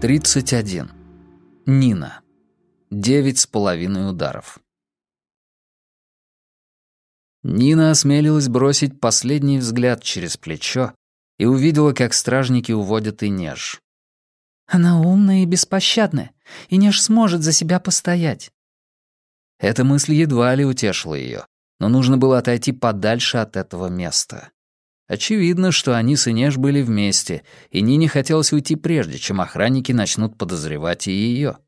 31. Нина. Девять с половиной ударов. Нина осмелилась бросить последний взгляд через плечо и увидела, как стражники уводят Инеж. «Она умная и беспощадная. Инеж сможет за себя постоять». Эта мысль едва ли утешила ее, но нужно было отойти подальше от этого места. Очевидно, что они с Инеж были вместе, и Нине хотелось уйти прежде, чем охранники начнут подозревать и ее.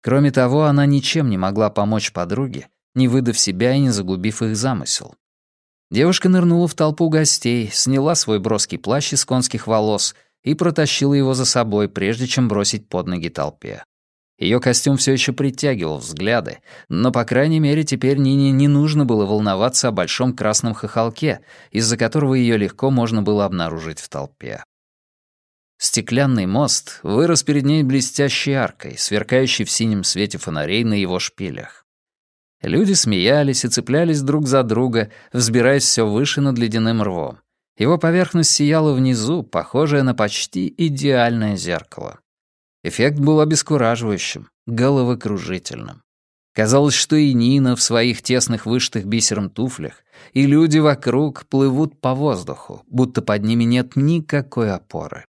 Кроме того, она ничем не могла помочь подруге, не выдав себя и не загубив их замысел. Девушка нырнула в толпу гостей, сняла свой броский плащ из конских волос и протащила его за собой, прежде чем бросить под ноги толпе. Ее костюм все еще притягивал взгляды, но, по крайней мере, теперь Нине не нужно было волноваться о большом красном хохолке, из-за которого ее легко можно было обнаружить в толпе. Стеклянный мост вырос перед ней блестящей аркой, сверкающей в синем свете фонарей на его шпилях. Люди смеялись и цеплялись друг за друга, взбираясь все выше над ледяным рвом. Его поверхность сияла внизу, похожая на почти идеальное зеркало. Эффект был обескураживающим, головокружительным. Казалось, что и Нина в своих тесных вышитых бисером туфлях, и люди вокруг плывут по воздуху, будто под ними нет никакой опоры.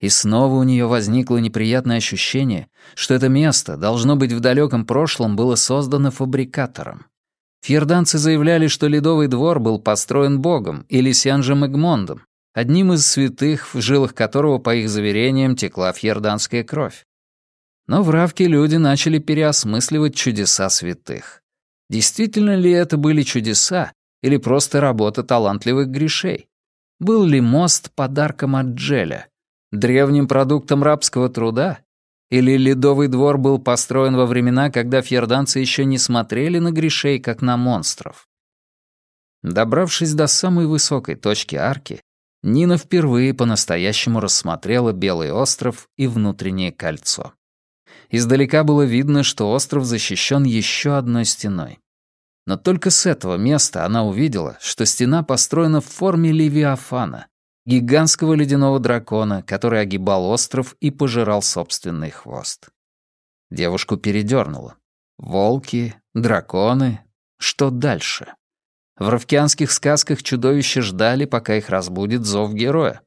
И снова у нее возникло неприятное ощущение, что это место, должно быть, в далеком прошлом было создано фабрикатором. Фьерданцы заявляли, что Ледовый двор был построен богом или Сянжем Эгмондом, одним из святых, в жилах которого, по их заверениям, текла фьерданская кровь. Но в Равке люди начали переосмысливать чудеса святых. Действительно ли это были чудеса или просто работа талантливых грешей? Был ли мост подарком от Джеля, древним продуктом рабского труда? Или Ледовый двор был построен во времена, когда фьерданцы еще не смотрели на грешей, как на монстров? Добравшись до самой высокой точки арки, Нина впервые по-настоящему рассмотрела Белый остров и внутреннее кольцо. Издалека было видно, что остров защищен еще одной стеной. Но только с этого места она увидела, что стена построена в форме Левиафана, гигантского ледяного дракона, который огибал остров и пожирал собственный хвост. Девушку передернуло. Волки, драконы. Что дальше? В равкианских сказках чудовища ждали, пока их разбудит зов героя.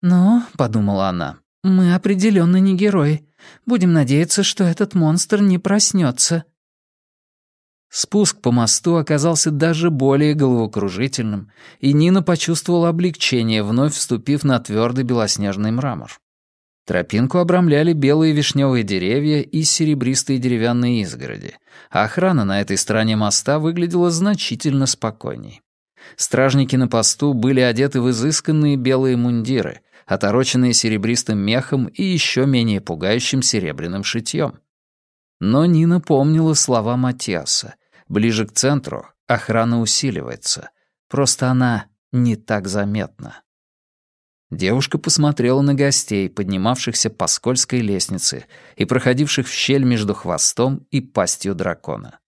«Ну, — подумала она, — мы определенно не герои. Будем надеяться, что этот монстр не проснется. Спуск по мосту оказался даже более головокружительным, и Нина почувствовала облегчение, вновь вступив на твердый белоснежный мрамор. Тропинку обрамляли белые вишневые деревья и серебристые деревянные изгороди, а охрана на этой стороне моста выглядела значительно спокойней. Стражники на посту были одеты в изысканные белые мундиры, отороченные серебристым мехом и еще менее пугающим серебряным шитьем. Но Нина помнила слова Матиаса. Ближе к центру охрана усиливается. Просто она не так заметна. Девушка посмотрела на гостей, поднимавшихся по скользкой лестнице и проходивших в щель между хвостом и пастью дракона.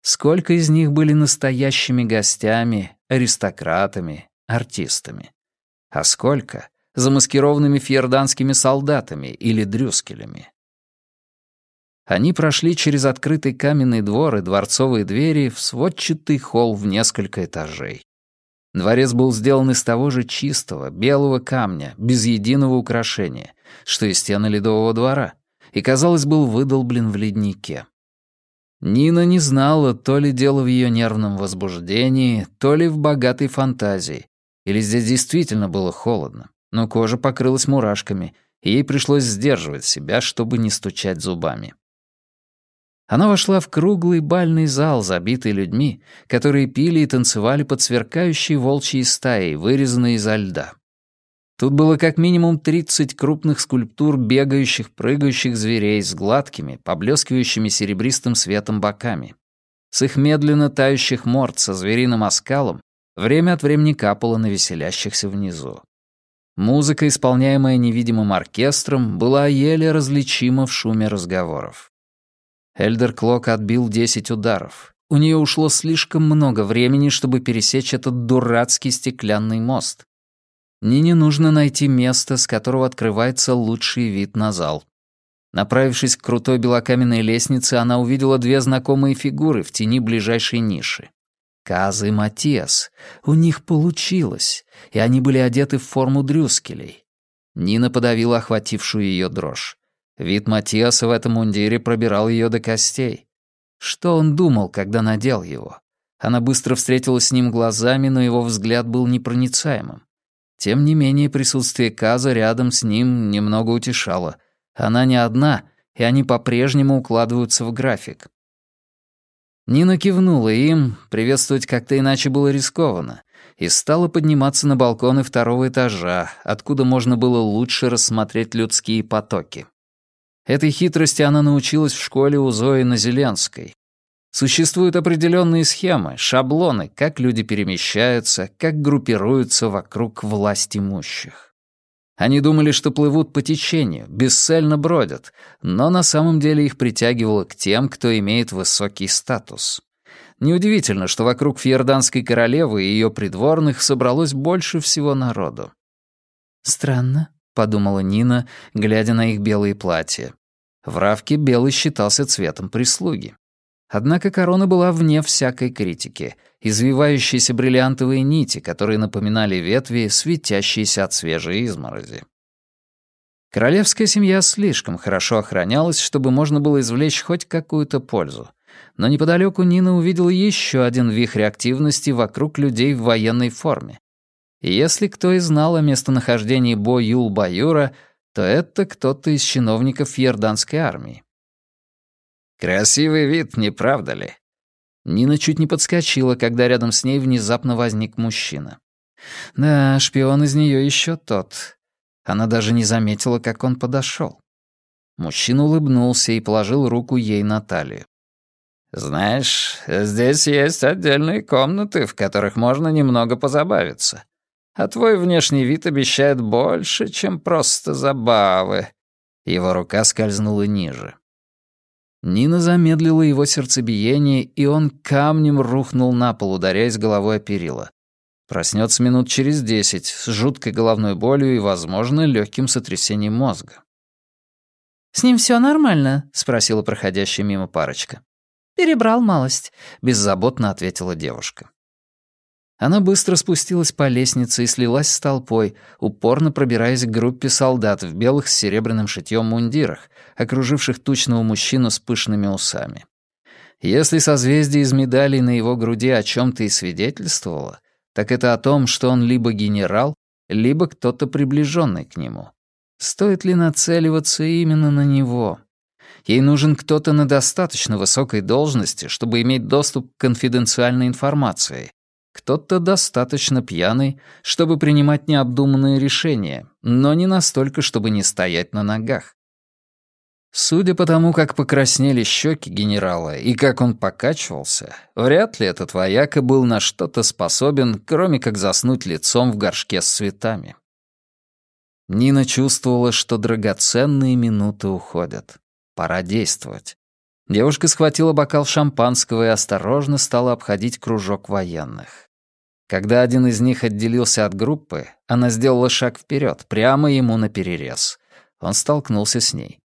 Сколько из них были настоящими гостями, аристократами, артистами? А сколько — замаскированными фьерданскими солдатами или дрюскелями? Они прошли через открытый каменный двор и дворцовые двери в сводчатый холл в несколько этажей. Дворец был сделан из того же чистого, белого камня, без единого украшения, что и стены Ледового двора, и, казалось, был выдолблен в леднике. Нина не знала, то ли дело в ее нервном возбуждении, то ли в богатой фантазии, или здесь действительно было холодно, но кожа покрылась мурашками, и ей пришлось сдерживать себя, чтобы не стучать зубами. Она вошла в круглый бальный зал, забитый людьми, которые пили и танцевали под сверкающей волчьей стаей, вырезанной изо льда. Тут было как минимум 30 крупных скульптур бегающих, прыгающих зверей с гладкими, поблескивающими серебристым светом боками. С их медленно тающих морд со звериным оскалом время от времени капало на веселящихся внизу. Музыка, исполняемая невидимым оркестром, была еле различима в шуме разговоров. Эльдер Клок отбил десять ударов. У нее ушло слишком много времени, чтобы пересечь этот дурацкий стеклянный мост. Нине нужно найти место, с которого открывается лучший вид на зал. Направившись к крутой белокаменной лестнице, она увидела две знакомые фигуры в тени ближайшей ниши. Каз и Матиас. У них получилось, и они были одеты в форму дрюскелей. Нина подавила охватившую ее дрожь. Вид Матиаса в этом мундире пробирал ее до костей. Что он думал, когда надел его? Она быстро встретилась с ним глазами, но его взгляд был непроницаемым. Тем не менее, присутствие Каза рядом с ним немного утешало. Она не одна, и они по-прежнему укладываются в график. Нина кивнула им, приветствовать как-то иначе было рискованно, и стала подниматься на балконы второго этажа, откуда можно было лучше рассмотреть людские потоки. Этой хитрости она научилась в школе у Зои Назеленской. Существуют определенные схемы, шаблоны, как люди перемещаются, как группируются вокруг власть имущих. Они думали, что плывут по течению, бесцельно бродят, но на самом деле их притягивало к тем, кто имеет высокий статус. Неудивительно, что вокруг фьерданской королевы и ее придворных собралось больше всего народу. «Странно», — подумала Нина, глядя на их белые платья. В Равке белый считался цветом прислуги. Однако корона была вне всякой критики, извивающиеся бриллиантовые нити, которые напоминали ветви, светящиеся от свежей изморози. Королевская семья слишком хорошо охранялась, чтобы можно было извлечь хоть какую-то пользу. Но неподалеку Нина увидела еще один вихрь активности вокруг людей в военной форме. И если кто и знал о местонахождении Бо Юл-Баюра, то это кто-то из чиновников Йорданской армии. Красивый вид, не правда ли? Нина чуть не подскочила, когда рядом с ней внезапно возник мужчина. Да, шпион из нее еще тот. Она даже не заметила, как он подошел. Мужчина улыбнулся и положил руку ей на талию. «Знаешь, здесь есть отдельные комнаты, в которых можно немного позабавиться. А твой внешний вид обещает больше, чем просто забавы». Его рука скользнула ниже. Нина замедлила его сердцебиение, и он камнем рухнул на пол, ударяясь головой о перила. Проснется минут через десять, с жуткой головной болью и, возможно, легким сотрясением мозга. «С ним все нормально?» — спросила проходящая мимо парочка. «Перебрал малость», — беззаботно ответила девушка. Она быстро спустилась по лестнице и слилась с толпой, упорно пробираясь к группе солдат в белых с серебряным шитьем мундирах, окруживших тучного мужчину с пышными усами. Если созвездие из медалей на его груди о чем-то и свидетельствовало, так это о том, что он либо генерал, либо кто-то приближенный к нему. Стоит ли нацеливаться именно на него? Ей нужен кто-то на достаточно высокой должности, чтобы иметь доступ к конфиденциальной информации, кто-то достаточно пьяный, чтобы принимать необдуманные решения, но не настолько, чтобы не стоять на ногах. Судя по тому, как покраснели щеки генерала и как он покачивался, вряд ли этот вояка был на что-то способен, кроме как заснуть лицом в горшке с цветами. Нина чувствовала, что драгоценные минуты уходят. Пора действовать. Девушка схватила бокал шампанского и осторожно стала обходить кружок военных. Когда один из них отделился от группы, она сделала шаг вперед, прямо ему на перерез. Он столкнулся с ней.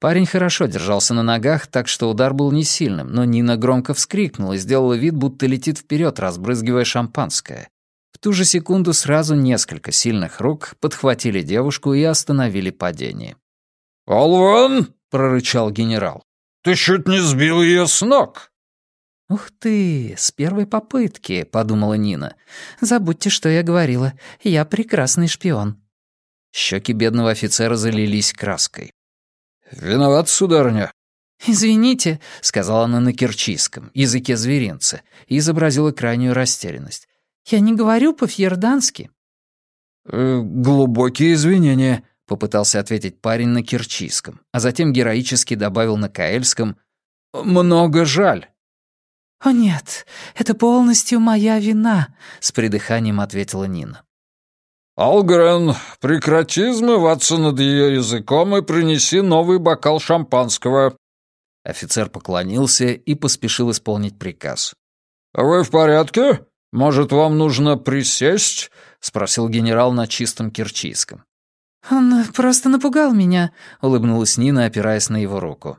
Парень хорошо держался на ногах, так что удар был не сильным, но Нина громко вскрикнула и сделала вид, будто летит вперед, разбрызгивая шампанское. В ту же секунду сразу несколько сильных рук подхватили девушку и остановили падение. «Алван!» — прорычал генерал. Ты чуть не сбил ее с ног!» «Ух ты, с первой попытки», — подумала Нина. «Забудьте, что я говорила. Я прекрасный шпион». Щеки бедного офицера залились краской. «Виноват, сударыня». «Извините», — сказала она на керчийском, языке зверинца, и изобразила крайнюю растерянность. «Я не говорю по-фьердански». Э, «Глубокие извинения», — попытался ответить парень на кирчийском, а затем героически добавил на каэльском «Много жаль». «О нет, это полностью моя вина», — с придыханием ответила Нина. «Алгрен, прекрати измываться над ее языком и принеси новый бокал шампанского». Офицер поклонился и поспешил исполнить приказ. «Вы в порядке?» Может, вам нужно присесть?» — спросил генерал на чистом керчийском. «Он просто напугал меня», — улыбнулась Нина, опираясь на его руку.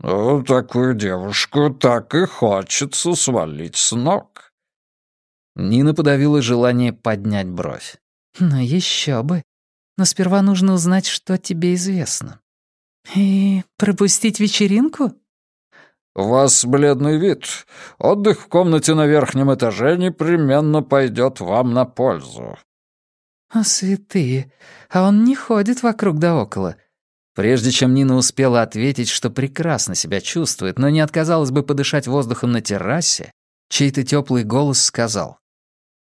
«Ну, такую девушку так и хочется свалить с ног». Нина подавила желание поднять бровь. «Ну еще бы. Но сперва нужно узнать, что тебе известно. И пропустить вечеринку?» «У вас бледный вид. Отдых в комнате на верхнем этаже непременно пойдет вам на пользу». «О, святые, а он не ходит вокруг да около». Прежде чем Нина успела ответить, что прекрасно себя чувствует, но не отказалась бы подышать воздухом на террасе, чей-то теплый голос сказал.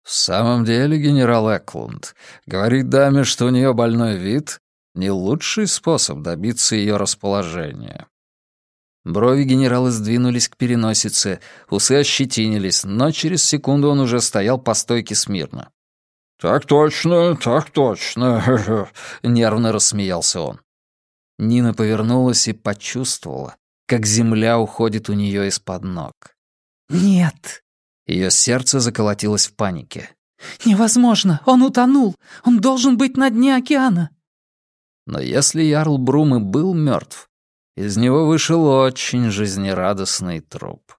«В самом деле, генерал Эклунд, говорить даме, что у нее больной вид, не лучший способ добиться ее расположения». Брови генерала сдвинулись к переносице, усы ощетинились, но через секунду он уже стоял по стойке смирно. «Так точно, так точно», — нервно рассмеялся он. Нина повернулась и почувствовала, как земля уходит у нее из-под ног. «Нет!» Ее сердце заколотилось в панике. «Невозможно! Он утонул! Он должен быть на дне океана!» Но если Ярл Брум и был мертв, из него вышел очень жизнерадостный труп.